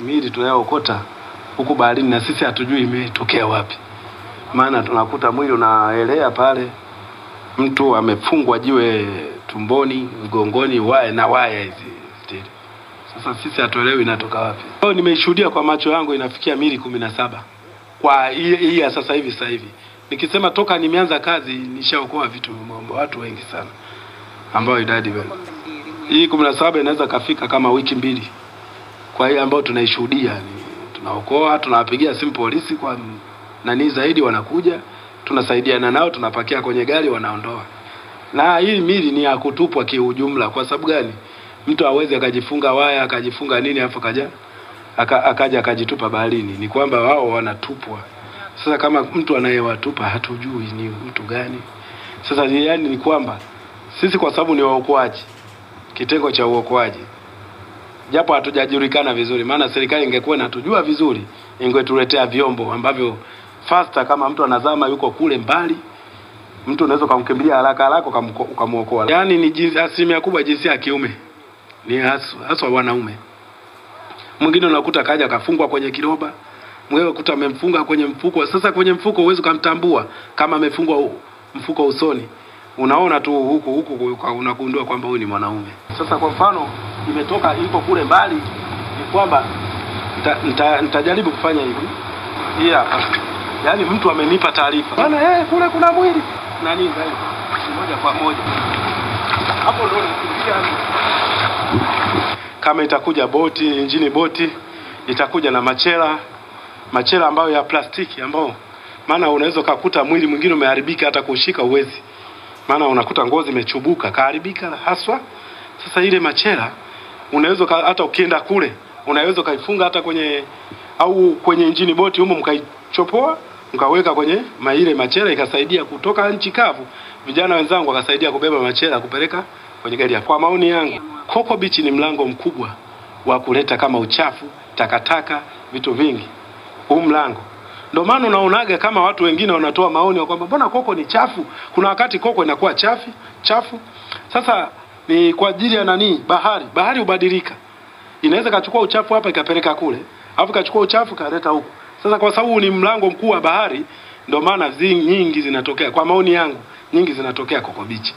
miili tunayookota huku baharini na sisi hatujui imetokea wapi, maana tunakuta mwili unaelea pale, mtu amefungwa jiwe tumboni, mgongoni, waya na waya hizi stili. Sasa sisi hatuelewi inatoka wapi. Leo nimeishuhudia kwa macho yangu, inafikia miili kumi na saba kwa hii ya sasa hivi. Sasa hivi nikisema toka nimeanza kazi nishaokoa vitu watu wengi sana, ambao idadi hii kumi na saba inaweza kafika kama wiki mbili, kwa hiyo ambayo tunaishuhudia tunaokoa, tunawapigia simu polisi kwa nani zaidi, wanakuja tunasaidiana nao, tunapakia kwenye gari, wanaondoa. Na hii mili ni ya kutupwa kiujumla. Kwa sababu gani? Mtu awezi akajifunga waya akajifunga nini, afu kaja aka, akaja akajitupa baharini, ni kwamba wao wanatupwa. Sasa kama mtu anayewatupa hatujui ni mtu gani. Sasa yani ni kwamba sisi kwa sababu ni waokoaji, kitengo cha uokoaji, japo hatujajulikana vizuri, maana serikali ingekuwa inatujua vizuri, ingetuletea vyombo ambavyo faster, kama mtu anazama yuko kule mbali, mtu unaweza ukamkimbilia haraka haraka ukamuokoa. Yaani ni asilimia kubwa jinsia ya kiume ni haswa wanaume. Mwingine unakuta kaja kafungwa kwenye kiroba, mwingine unakuta amemfunga kwenye mfuko. Sasa kwenye mfuko huwezi ukamtambua kama amefungwa mfuko usoni, unaona tu huku huku unagundua kwamba huyu ni mwanaume. Sasa kwa mfano imetoka ipo kule mbali, ni kwamba nita- nita- nitajaribu kufanya hivi. Hii hapa, yaani mtu amenipa taarifa. Bana, eh, kule kuna mwili. Na zaidi, moja kwa moja. Hapo ndo nakimbia kama itakuja boti injini boti itakuja na machela machela ambayo ya plastiki ambao maana unaweza ukakuta mwili mwingine umeharibika hata kushika uwezi maana unakuta ngozi imechubuka kaharibika haswa. Sasa ile machela unaweza hata ukienda kule unaweza ukaifunga hata kwenye au kwenye injini boti humo mkaichopoa mkaweka kwenye maile machela ikasaidia kutoka nchi kavu. Vijana wenzangu wakasaidia kubeba machela kupeleka kwenye gari ya kwa maoni yangu Coco Beach ni mlango mkubwa wa kuleta kama uchafu takataka vitu vingi. Huu mlango. Ndio maana unaonaga kama watu wengine wanatoa maoni kwamba mbona koko ni chafu? Kuna wakati koko inakuwa chafi chafu. Sasa ni kwa ajili ya nani? Bahari. Bahari hubadilika. Inaweza kachukua uchafu hapa ikapeleka kule. Alafu kachukua uchafu kaleta huku. Sasa kwa sababu ni mlango mkuu wa bahari ndio maana nyingi zinatokea. Kwa maoni yangu nyingi zinatokea Beach